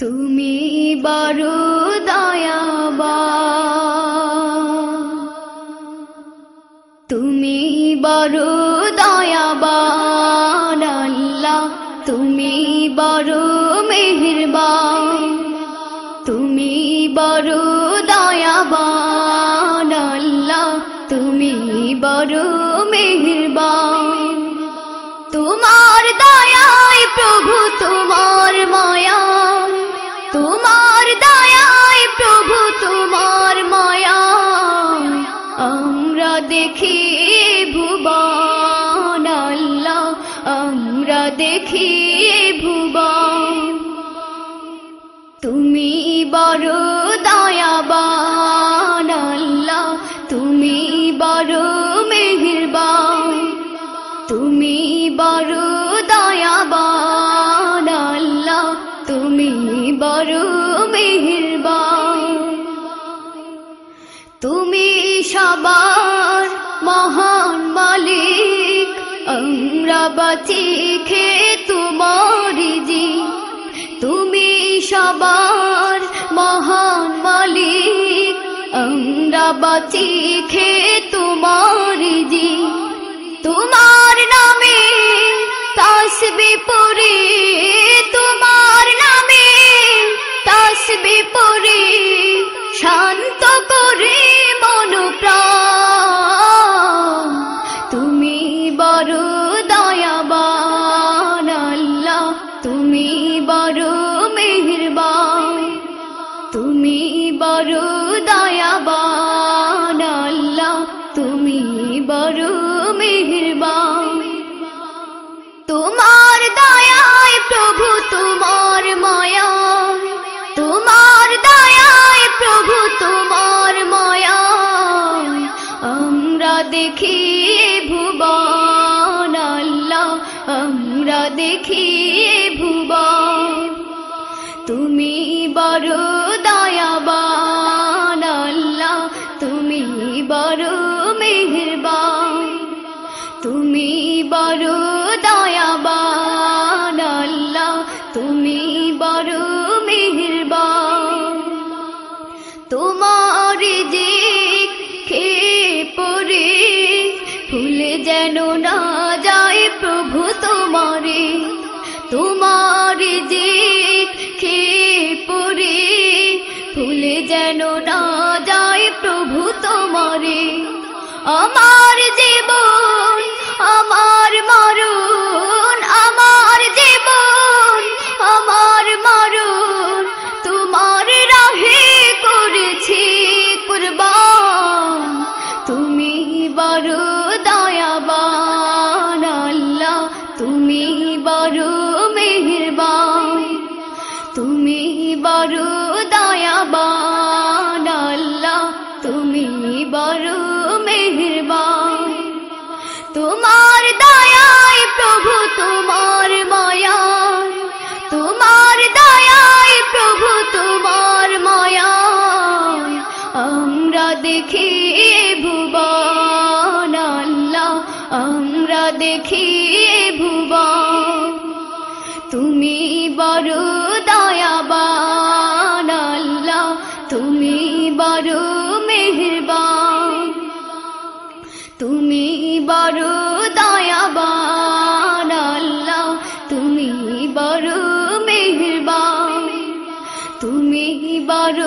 তুমি বড় দয়াবা তুমি বড় দয়াবান, আল্লাহ। তুমি বড় মেহেরবান। তুমি বড় দয়াবান, আল্লাহ। তুমি বড় মেহেরবান। তোমার দয়ায় প্রভু তোমার মায়া। দেখি ভুবন। তুমি বড় দয়াবান, আল্লাহ। তুমি বড় মেহেরবান। তুমি বড় দয়াবান, আল্লাহ। তুমি বড় মেহেরবান। তুমি সবার মহান মালিক। আমরা বাঁচি খে তোমার জি তুমি সবার মহান মালিক। আমরা বাঁচি খে তোমার জি তোমার নামে তাসবি পড়ে, তোমার বড় দয়াবান দেখি ভুবন। তুমি বড় দয়াবান আল্লাহ, তুমি বড় মেহেরবান। তুমি বড় দয়াবান আল্লাহ, তুমি বড় যেন না যায় প্রভু তোমারে। তোমার যে পরে, ফুলে যেন না যায় প্রভু তোমারে। আমার জীবন, আমার মরণ, আমার জীবন বড় দয়াবান আল্লাহ, তুমি বড় মেহেরবান। তোমার দয়ায় প্রভু, তোমার মায়া। তোমার দয়ায় প্রভু, তোমার মায়া। আমরা দেখি ভুবন আল্লাহ, আমরা দেখি ভুবন। তুমি বড় তুমি বড় মেহেরবান। তুমি বড় দয়াবান আল্লাহ তুমি বড় মেহেরবান। তুমি বড়